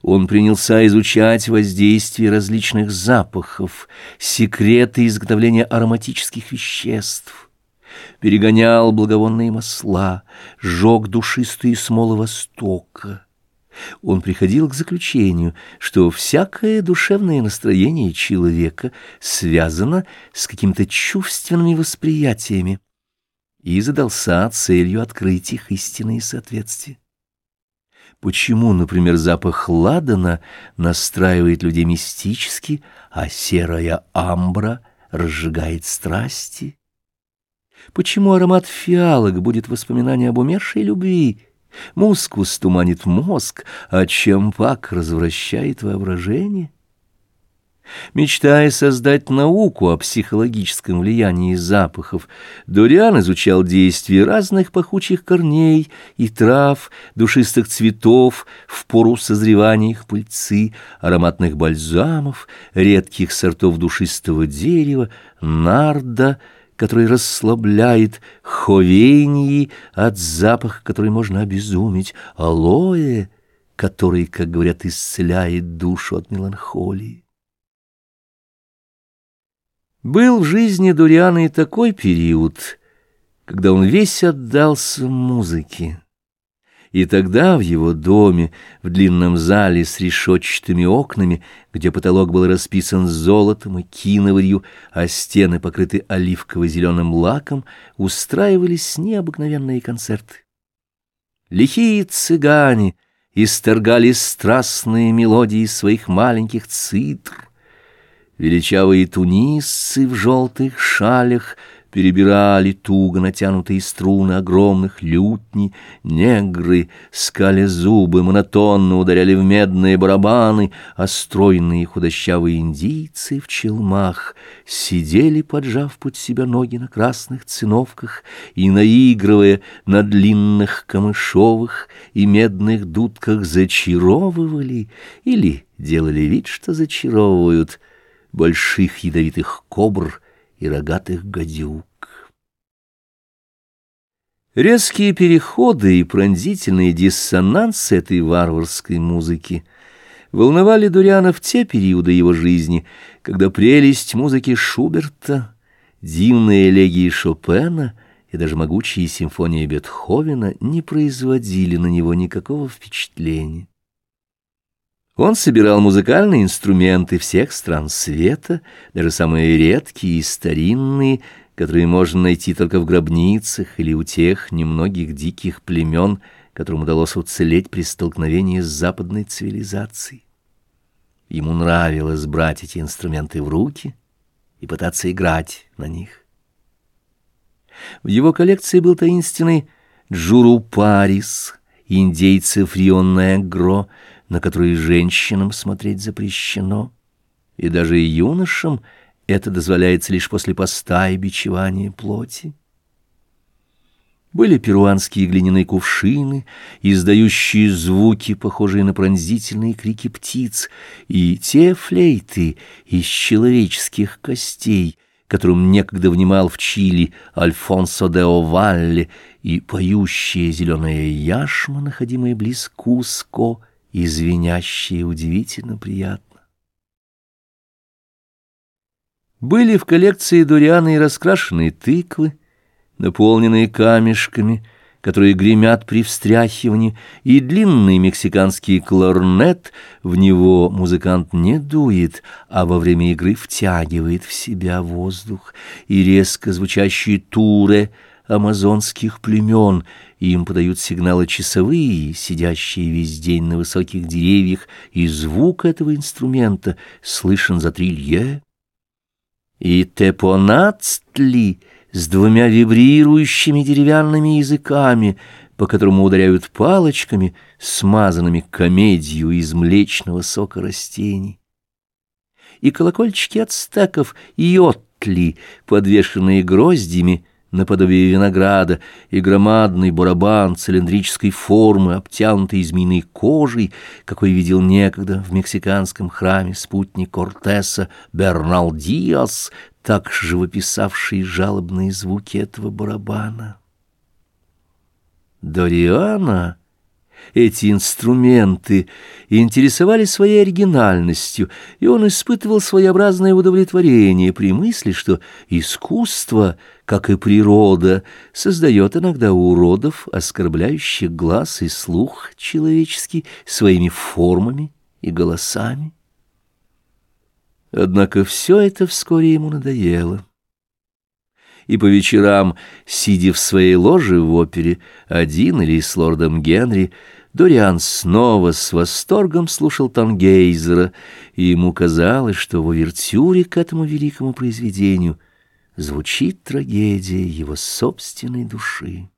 Он принялся изучать воздействие различных запахов, секреты изготовления ароматических веществ. Перегонял благовонные масла, жег душистые смолы Востока. Он приходил к заключению, что всякое душевное настроение человека связано с какими-то чувственными восприятиями и задался целью открыть их истинные соответствия. Почему, например, запах ладана настраивает людей мистически, а серая амбра разжигает страсти? Почему аромат фиалок будет воспоминание об умершей любви? Мускус туманит мозг, а чемпак развращает воображение? Мечтая создать науку о психологическом влиянии запахов, Дориан изучал действия разных пахучих корней и трав, душистых цветов в пору созревания их пыльцы, ароматных бальзамов, редких сортов душистого дерева, нарда, который расслабляет, ховении, от запаха, который можно обезумить, алоэ, который, как говорят, исцеляет душу от меланхолии. Был в жизни Дуриана и такой период, когда он весь отдался музыке. И тогда в его доме, в длинном зале с решетчатыми окнами, где потолок был расписан золотом и киноварью, а стены покрыты оливково-зеленым лаком, устраивались необыкновенные концерты. Лихие цыгане исторгали страстные мелодии своих маленьких цитр, Величавые тунисцы в желтых шалях перебирали туго натянутые струны огромных лютней, негры, скали зубы, монотонно ударяли в медные барабаны, а стройные худощавые индийцы в челмах сидели, поджав под себя ноги на красных циновках и, наигрывая на длинных камышовых и медных дудках, зачаровывали или делали вид, что зачаровывают — больших ядовитых кобр и рогатых гадюк. Резкие переходы и пронзительные диссонансы этой варварской музыки волновали Дуриана в те периоды его жизни, когда прелесть музыки Шуберта, дивные элегии Шопена и даже могучие симфонии Бетховена не производили на него никакого впечатления. Он собирал музыкальные инструменты всех стран света, даже самые редкие и старинные, которые можно найти только в гробницах или у тех немногих диких племен, которым удалось уцелеть при столкновении с западной цивилизацией. Ему нравилось брать эти инструменты в руки и пытаться играть на них. В его коллекции был таинственный Джуру Парис, индейцев Рионное Гро, на которые женщинам смотреть запрещено, и даже юношам это дозволяется лишь после поста и бичевания плоти. Были перуанские глиняные кувшины, издающие звуки, похожие на пронзительные крики птиц, и те флейты из человеческих костей, которым некогда внимал в Чили Альфонсо де Овалле, и поющая зеленая яшма, находимая близ Куско, и звенящее удивительно приятно. Были в коллекции Дуриана и раскрашенные тыквы, наполненные камешками, которые гремят при встряхивании, и длинный мексиканский кларнет, в него музыкант не дует, а во время игры втягивает в себя воздух, и резко звучащие туре — амазонских племен, им подают сигналы часовые, сидящие весь день на высоких деревьях, и звук этого инструмента слышен за три лье. И тепонацтли с двумя вибрирующими деревянными языками, по которому ударяют палочками, смазанными комедию из млечного сока растений. И колокольчики ацтеков и отли, подвешенные гроздями, наподобие винограда, и громадный барабан цилиндрической формы, обтянутый змеиной кожей, какой видел некогда в мексиканском храме спутник Кортеса Бернал Диас, так живописавший жалобные звуки этого барабана. Дориана Эти инструменты интересовали своей оригинальностью, и он испытывал своеобразное удовлетворение при мысли, что искусство, как и природа, создает иногда уродов, оскорбляющих глаз и слух человеческий своими формами и голосами. Однако все это вскоре ему надоело и по вечерам, сидя в своей ложе в опере, один или с лордом Генри, Дориан снова с восторгом слушал Тангейзера, и ему казалось, что в увертюре к этому великому произведению звучит трагедия его собственной души.